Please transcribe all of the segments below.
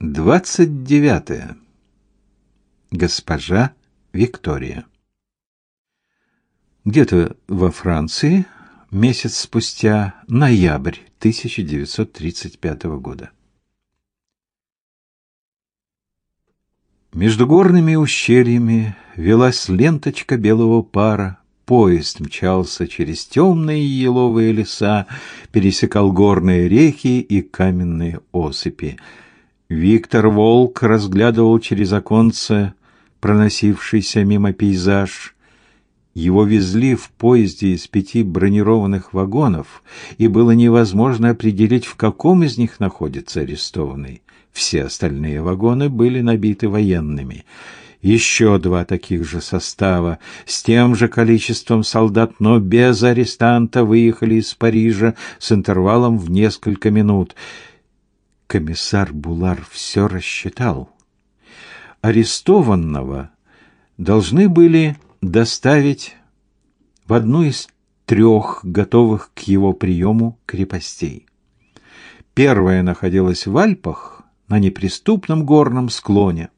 Двадцать девятое. Госпожа Виктория. Где-то во Франции месяц спустя, ноябрь 1935 года. Между горными ущельями велась ленточка белого пара, поезд мчался через темные еловые леса, пересекал горные реки и каменные осыпи. Виктор Волк разглядывал через оконце проносившийся мимо пейзаж. Его везли в поезде из пяти бронированных вагонов, и было невозможно определить, в каком из них находится арестованный. Все остальные вагоны были набиты военными. Еще два таких же состава с тем же количеством солдат, но без арестанта выехали из Парижа с интервалом в несколько минут — комиссар Булар все рассчитал. Арестованного должны были доставить в одну из трех готовых к его приему крепостей. Первая находилась в Альпах, на неприступном горном склоне,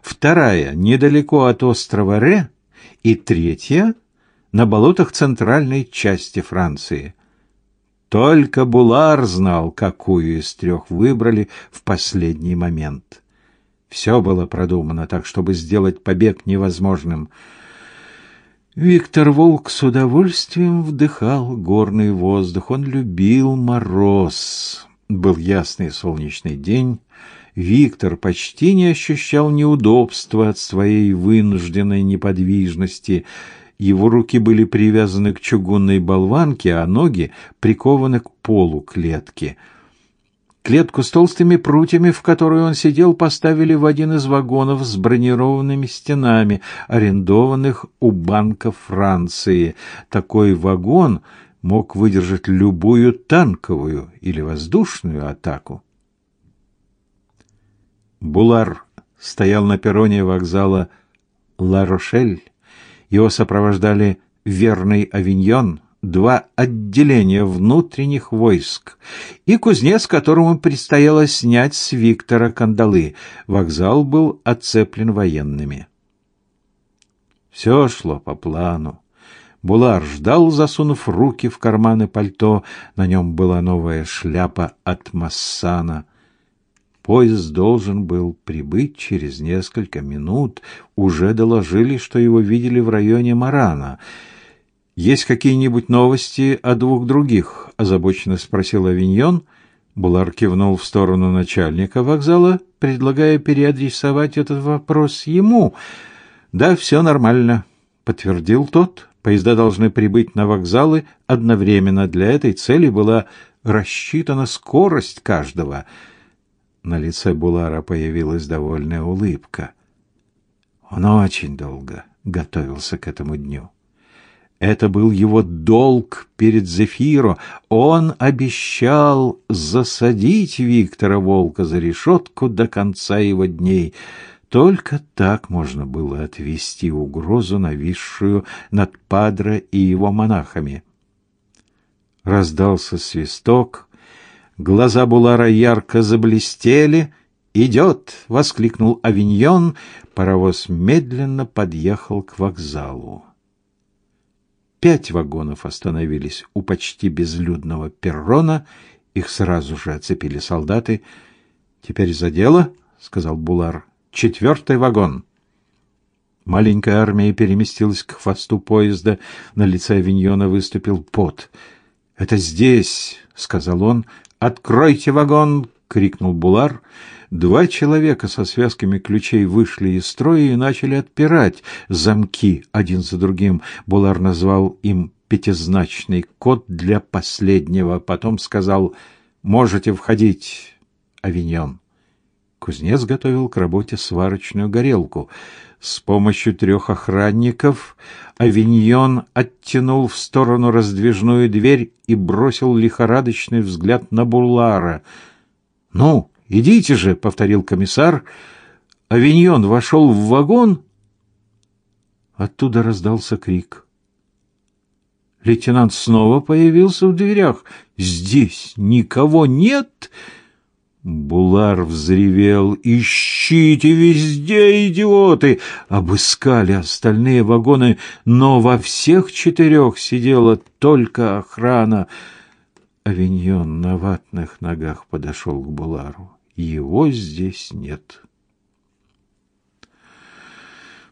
вторая недалеко от острова Ре и третья на болотах центральной части Франции, только Булар знал, какую из трех выбрали в последний момент. Все было продумано так, чтобы сделать побег невозможным. Виктор Волк с удовольствием вдыхал горный воздух. Он любил мороз. Был ясный солнечный день. Виктор почти не ощущал неудобства от своей вынужденной неподвижности — его руки были привязаны к чугунной болванке, а ноги прикованы к полу клетки. Клетку с толстыми прутьями, в которую он сидел, поставили в один из вагонов с бронированными стенами, арендованных у Банка Франции. Такой вагон мог выдержать любую танковую или воздушную атаку. Булар стоял на перроне вокзала Ла-Рошель его сопровождали верный Авиньон, два отделения внутренних войск и кузнец, которому предстояло снять с Виктора кандалы. Вокзал был оцеплен военными. Все шло по плану. Булар ждал, засунув руки в карманы пальто. На нем была новая шляпа от Массана. Поезд должен был прибыть через несколько минут. Уже доложили, что его видели в районе Марана. Есть какие-нибудь новости о двух других? озабоченно спросил Авиньон. Булар кивнул в сторону начальника вокзала, предлагая переадресовать этот вопрос ему. Да, все нормально, подтвердил тот. Поезда должны прибыть на вокзалы одновременно. Для этой цели была рассчитана скорость каждого. На лице Булара появилась довольная улыбка. Он очень долго готовился к этому дню. Это был его долг перед Зефиро. Он обещал засадить Виктора Волка за решетку до конца его дней. Только так можно было отвести угрозу, нависшую над Падре и его монахами. Раздался свисток, Глаза Булара ярко заблестели. «Идет!» — воскликнул Авиньон. Паровоз медленно подъехал к вокзалу. Пять вагонов остановились у почти безлюдного перрона. Их сразу же оцепили солдаты. «Теперь за дело», — сказал Булар. «Четвертый вагон». Маленькая армия переместилась к хвосту поезда. На лице Авиньона выступил пот. «Это здесь», — сказал он, «Откройте вагон!» — крикнул Булар. Два человека со связками ключей вышли из строя и начали отпирать замки один за другим. Булар назвал им пятизначный код для последнего, потом сказал «Можете входить, Авиньон». Кузнец готовил к работе сварочную горелку. С помощью трех охранников Авиньон оттянул в сторону раздвижную дверь и бросил лихорадочный взгляд на Буллара. «Ну, идите же!» — повторил комиссар. Авиньон вошел в вагон. Оттуда раздался крик. Лейтенант снова появился в дверях. «Здесь никого нет!» Булар взревел «Ищите везде, идиоты!» Обыскали остальные вагоны, но во всех четырех сидела только охрана. Авиньон на ватных ногах подошел к Булару. Его здесь нет.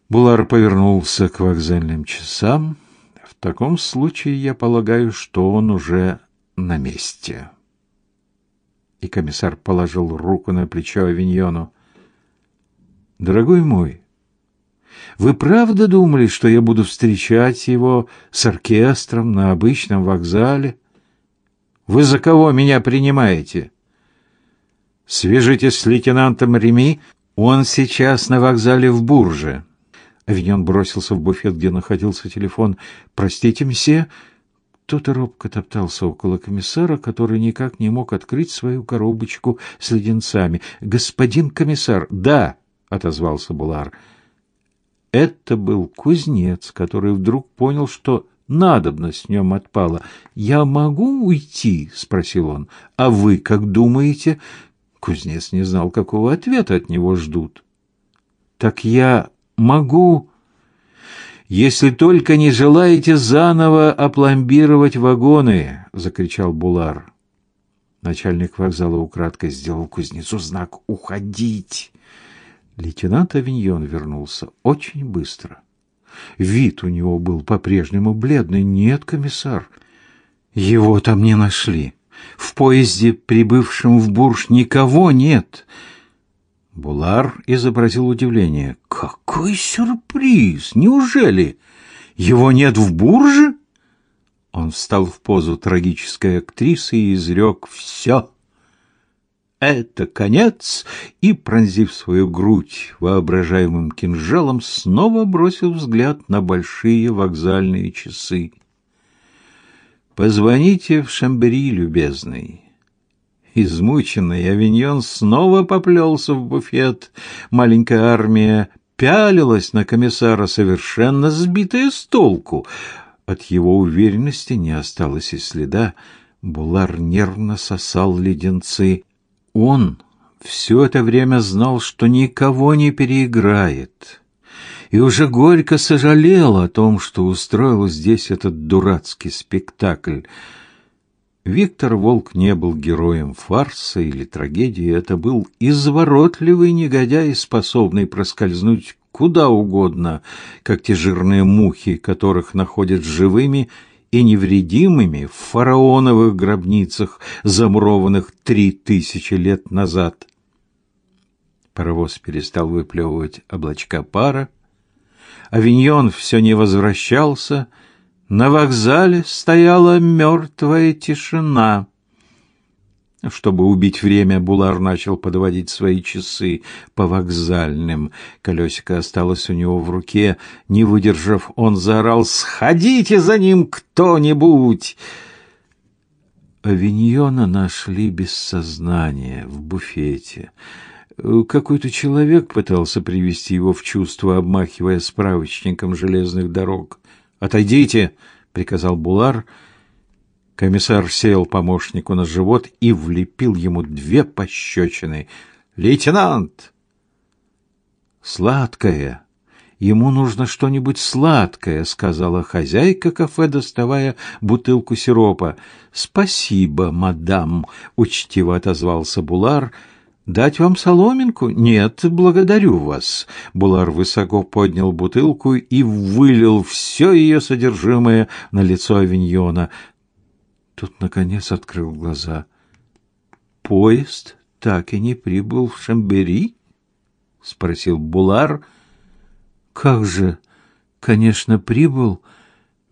Булар повернулся к вокзальным часам. В таком случае я полагаю, что он уже на месте и комиссар положил руку на плечо Авиньону. Дорогой мой, вы правда думали, что я буду встречать его с оркестром на обычном вокзале? Вы за кого меня принимаете? Свяжитесь с лейтенантом Реми, он сейчас на вокзале в Бурже. Авиньон бросился в буфет, где находился телефон. Простите, месье, кто-то робко топтался около комиссара, который никак не мог открыть свою коробочку с леденцами. «Господин комиссар!» «Да!» — отозвался Булар. Это был кузнец, который вдруг понял, что надобность в нем отпала. «Я могу уйти?» — спросил он. «А вы как думаете?» Кузнец не знал, какого ответа от него ждут. «Так я могу...» Если только не желаете заново опломбировать вагоны, закричал Булар. Начальник вокзала украдкой сделал кузнецу знак уходить. Лейтенант Авиньон вернулся очень быстро. Вид у него был по-прежнему бледный. Нет, комиссар, его там не нашли. В поезде, прибывшем в Бурж, никого нет. Булар изобразил удивление. Какой сюрприз! Неужели его нет в бурже? Он встал в позу трагической актрисы и изрек «Все! Это конец!» и, пронзив свою грудь воображаемым кинжалом, снова бросил взгляд на большие вокзальные часы. «Позвоните в Шамбери, любезный. Измученный Авиньон снова поплелся в буфет. Маленькая армия пялилась на комиссара, совершенно сбитая с толку. От его уверенности не осталось и следа. Булар нервно сосал леденцы. Он все это время знал, что никого не переиграет, и уже горько сожалел о том, что устроил здесь этот дурацкий спектакль. Виктор Волк не был героем фарса или трагедии, это был изворотливый негодяй, способный проскользнуть куда угодно, как те жирные мухи, которых находят живыми и невредимыми в фараоновых гробницах, замурованных три тысячи лет назад. Паровоз перестал выплевывать облачка пара, Авиньон все не возвращался — на вокзале стояла мертвая тишина. Чтобы убить время, Булар начал подводить свои часы по вокзальным. Колесико осталось у него в руке. Не выдержав, он заорал «Сходите за ним кто-нибудь!» Авиньона нашли без сознания в буфете. Какой-то человек пытался привести его в чувство, обмахивая справочником железных дорог. «Отойдите!» — приказал Булар. Комиссар сел помощнику на живот и влепил ему две пощечины. «Лейтенант!» «Сладкое!» Ему нужно что-нибудь сладкое, сказала хозяйка кафе, доставая бутылку сиропа. Спасибо, мадам, учтиво отозвался Булар. Дать вам соломинку? Нет, благодарю вас. Булар высоко поднял бутылку и вылил все ее содержимое на лицо Авиньона. Тут наконец открыл глаза. Поезд так и не прибыл в Шамбери? спросил Булар. Как же, конечно, прибыл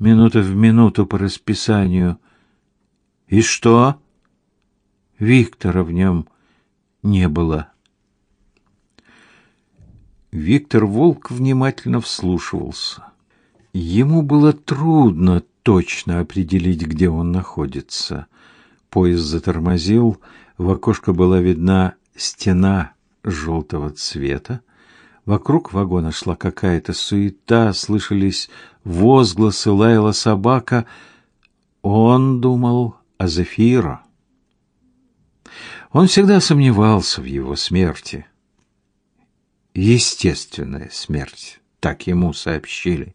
минута в минуту по расписанию. И что? Виктора в нем не было. Виктор Волк внимательно вслушивался. Ему было трудно точно определить, где он находится. Поезд затормозил, в окошко была видна стена желтого цвета. Вокруг вагона шла какая-то суета, слышались возгласы, лаяла собака. Он думал о Зефира. Он всегда сомневался в его смерти. Естественная смерть, так ему сообщили.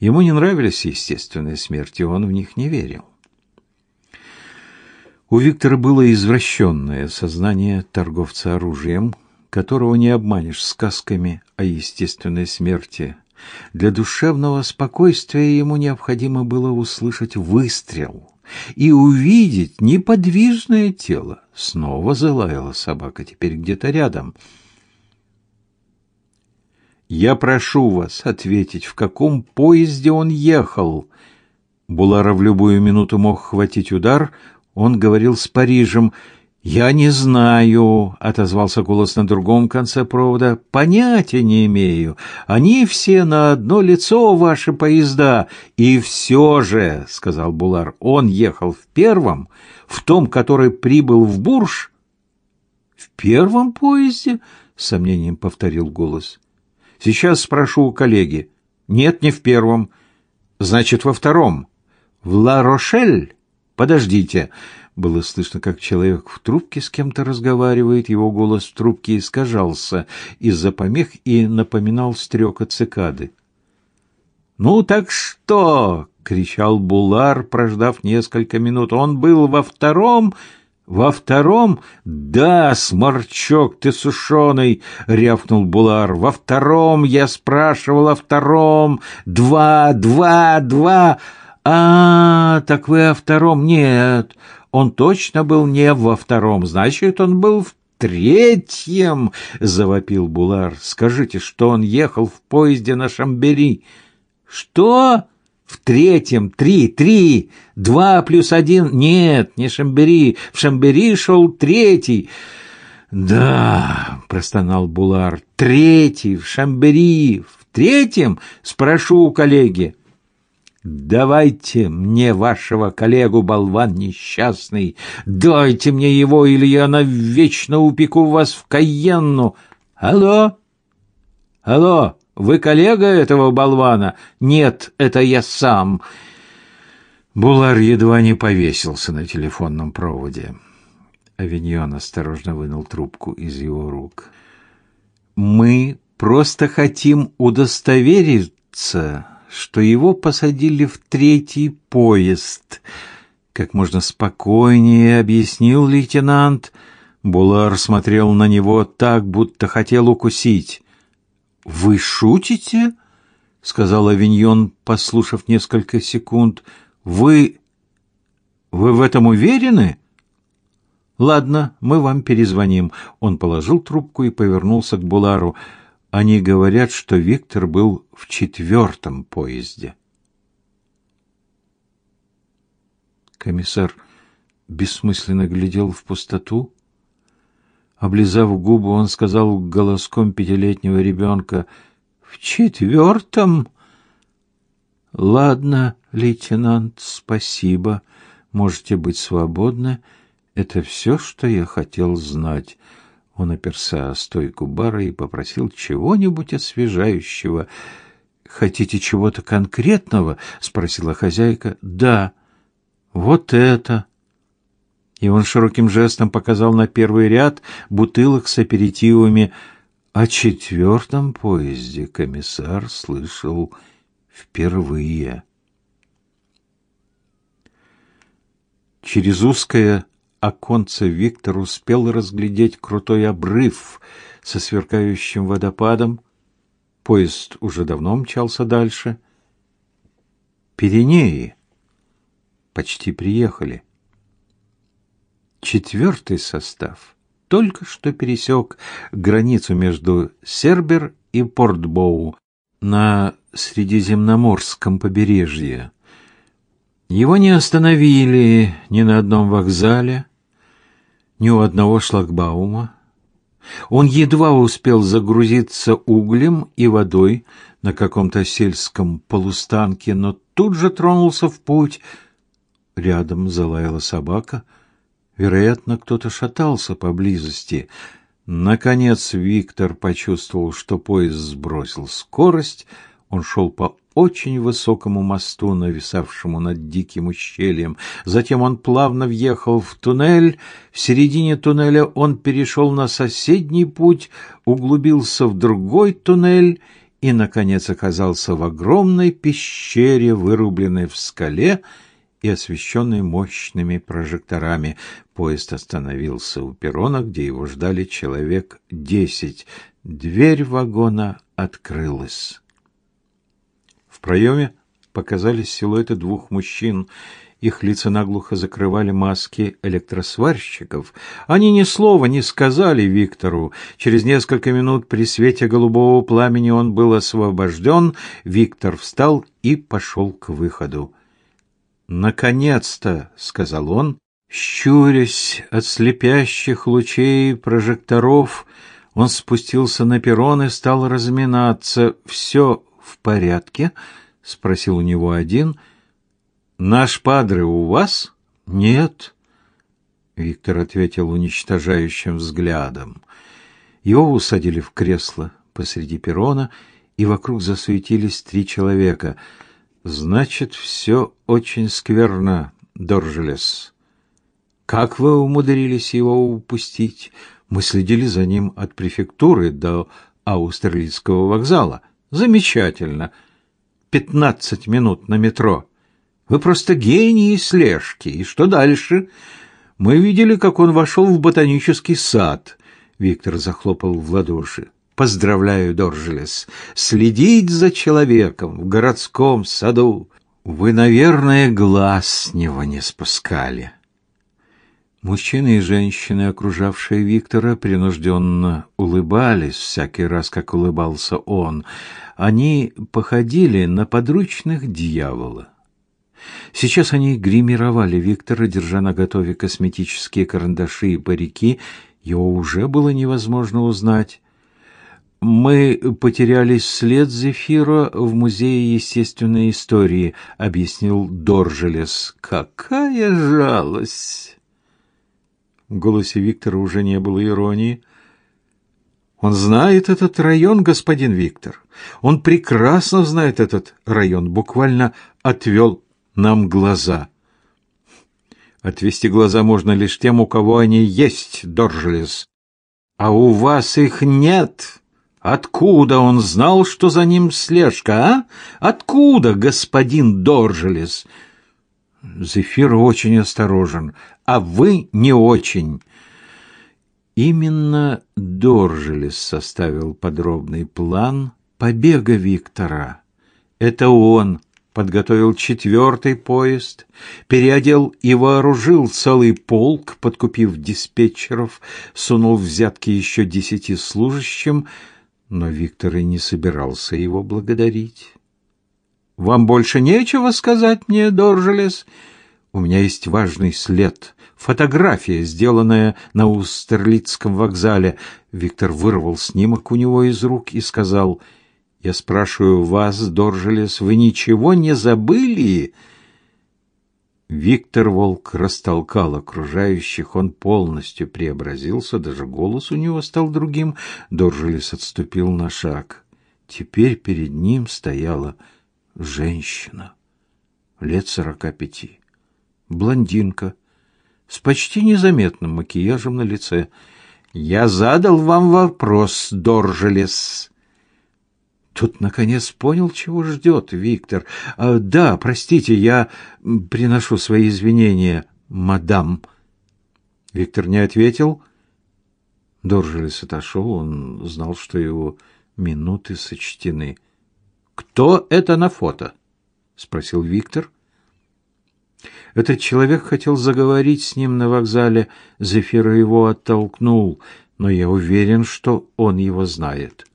Ему не нравились естественные смерти, он в них не верил. У Виктора было извращенное сознание торговца оружием, которого не обманешь сказками о естественной смерти. Для душевного спокойствия ему необходимо было услышать выстрел и увидеть неподвижное тело. Снова залаяла собака, теперь где-то рядом. «Я прошу вас ответить, в каком поезде он ехал?» Булара в любую минуту мог хватить удар, он говорил с Парижем. «Я не знаю», — отозвался голос на другом конце провода. «Понятия не имею. Они все на одно лицо, ваши поезда. И все же», — сказал Булар, — «он ехал в первом, в том, который прибыл в Бурж». «В первом поезде?» — с сомнением повторил голос. «Сейчас спрошу у коллеги». «Нет, не в первом». «Значит, во втором». «В Ла-Рошель?» Подождите. Было слышно, как человек в трубке с кем-то разговаривает, его голос в трубке искажался из-за помех и напоминал стрекот цикады. «Ну так что?» — кричал Булар, прождав несколько минут. «Он был во втором...» «Во втором?» «Да, сморчок ты сушеный!» — рявкнул Булар. «Во втором, я спрашивал, о втором! Два, два, два!» А, так вы о втором нет. Он точно был не во втором, значит, он был в третьем, завопил Булар. Скажите, что он ехал в поезде на Шамбери? Что? В третьем три, три, два плюс один. Нет, не Шамбери. В Шамбери шел третий. Да, простонал Булар. Третий в Шамбери. В третьем? Спрошу у коллеги. «Давайте мне вашего коллегу, болван несчастный! Дайте мне его, или я навечно упеку вас в Кайенну! Алло? Алло, вы коллега этого болвана? Нет, это я сам!» Булар едва не повесился на телефонном проводе. Авиньон осторожно вынул трубку из его рук. «Мы просто хотим удостовериться...» что его посадили в третий поезд. Как можно спокойнее объяснил лейтенант. Булар смотрел на него так, будто хотел укусить. «Вы шутите?» — сказал Авиньон, послушав несколько секунд. «Вы... вы в этом уверены?» «Ладно, мы вам перезвоним». Он положил трубку и повернулся к Булару. Они говорят, что Виктор был в четвертом поезде. Комиссар бессмысленно глядел в пустоту. Облизав губы, он сказал голоском пятилетнего ребенка, «В четвертом?» «Ладно, лейтенант, спасибо. Можете быть свободны. Это все, что я хотел знать». Он оперся о стойку бара и попросил чего-нибудь освежающего. «Хотите чего-то конкретного?» — спросила хозяйка. «Да, вот это». И он широким жестом показал на первый ряд бутылок с аперитивами. О четвертом поезде комиссар слышал впервые. Через узкое оконце Виктор успел разглядеть крутой обрыв со сверкающим водопадом. Поезд уже давно мчался дальше. Пиренеи почти приехали. Четвертый состав только что пересек границу между Сербер и Портбоу на Средиземноморском побережье. Его не остановили ни на одном вокзале, ни у одного шлагбаума. Он едва успел загрузиться углем и водой на каком-то сельском полустанке, но тут же тронулся в путь. Рядом залаяла собака. Вероятно, кто-то шатался поблизости. Наконец Виктор почувствовал, что поезд сбросил скорость. Он шел по очень высокому мосту, нависавшему над диким ущельем. Затем он плавно въехал в туннель. В середине туннеля он перешел на соседний путь, углубился в другой туннель и, наконец, оказался в огромной пещере, вырубленной в скале и освещенной мощными прожекторами. Поезд остановился у перрона, где его ждали человек десять. Дверь вагона открылась. Проеме показались силуэты двух мужчин. Их лица наглухо закрывали маски электросварщиков. Они ни слова не сказали Виктору. Через несколько минут при свете голубого пламени он был освобожден. Виктор встал и пошел к выходу. «Наконец-то!» — сказал он, щурясь от слепящих лучей прожекторов — он спустился на перрон и стал разминаться. «Все в порядке?» — спросил у него один. «Наш падре у вас?» «Нет». Виктор ответил уничтожающим взглядом. Его усадили в кресло посреди перрона, и вокруг засуетились три человека. «Значит, все очень скверно, Доржелес. Как вы умудрились его упустить?» Мы следили за ним от префектуры до Аустерлицкого вокзала. Замечательно. Пятнадцать минут на метро. Вы просто гений слежки. И что дальше? Мы видели, как он вошел в ботанический сад. Виктор захлопал в ладоши. Поздравляю, Доржелес. Следить за человеком в городском саду. Вы, наверное, глаз с него не спускали. Мужчины и женщины, окружавшие Виктора, принужденно улыбались всякий раз, как улыбался он. Они походили на подручных дьявола. Сейчас они гримировали Виктора, держа наготове косметические карандаши и парики. Его уже было невозможно узнать. Мы потеряли след Зефира в музее естественной истории, объяснил Доржелес. Какая жалость! В голосе Виктора уже не было иронии. Он знает этот район, господин Виктор. Он прекрасно знает этот район, буквально отвел нам глаза. Отвести глаза можно лишь тем, у кого они есть, Доржелес. А у вас их нет. Откуда он знал, что за ним слежка, а? Откуда, господин Доржелес? Зефир очень осторожен, а вы не очень. Именно Доржелес составил подробный план побега Виктора. Это он подготовил четвертый поезд, переодел и вооружил целый полк, подкупив диспетчеров, сунул взятки еще десяти служащим, но Виктор и не собирался его благодарить. «Вам больше нечего сказать мне, Доржелес?» У меня есть важный след. Фотография, сделанная на Устерлицком вокзале. Виктор вырвал снимок у него из рук и сказал, «Я спрашиваю вас, Доржелес, вы ничего не забыли?» Виктор Волк растолкал окружающих, он полностью преобразился, даже голос у него стал другим. Доржелес отступил на шаг. Теперь перед ним стояла женщина лет сорока пяти блондинка с почти незаметным макияжем на лице. «Я задал вам вопрос, Доржелес». Тут, наконец, понял, чего ждет Виктор. А, «Да, простите, я приношу свои извинения, мадам». Виктор не ответил. Доржелес отошел, он знал, что его минуты сочтены. «Кто это на фото?» — спросил Виктор. Этот человек хотел заговорить с ним на вокзале, Зефир его оттолкнул, но я уверен, что он его знает.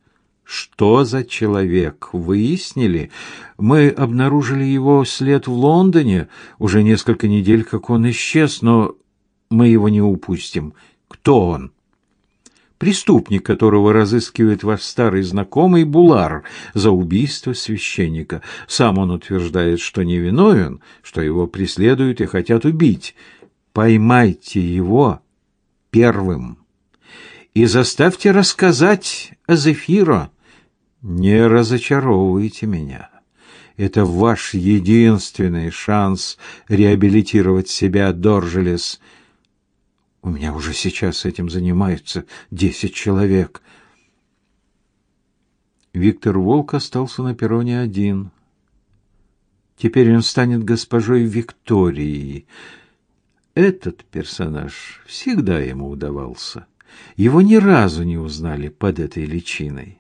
Что за человек? Выяснили? Мы обнаружили его след в Лондоне, уже несколько недель как он исчез, но мы его не упустим. Кто он? Преступник, которого разыскивает ваш старый знакомый Булар за убийство священника. Сам он утверждает, что невиновен, что его преследуют и хотят убить. Поймайте его первым и заставьте рассказать о Зефиро. Не разочаровывайте меня. Это ваш единственный шанс реабилитировать себя, Доржелес. У меня уже сейчас этим занимаются десять человек. Виктор Волк остался на перроне один. Теперь он станет госпожой Викторией. Этот персонаж всегда ему удавался. Его ни разу не узнали под этой личиной.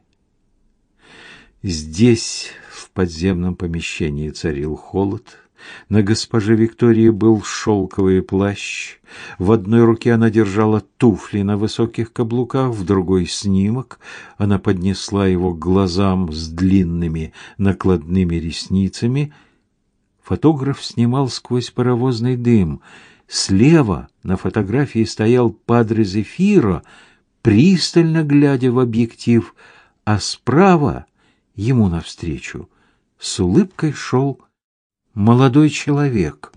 Здесь, в подземном помещении, царил холод. На госпоже Виктории был шелковый плащ. В одной руке она держала туфли на высоких каблуках, в другой — снимок. Она поднесла его к глазам с длинными накладными ресницами. Фотограф снимал сквозь паровозный дым. Слева на фотографии стоял падре Зефиро, пристально глядя в объектив, а справа ему навстречу с улыбкой шел молодой человек.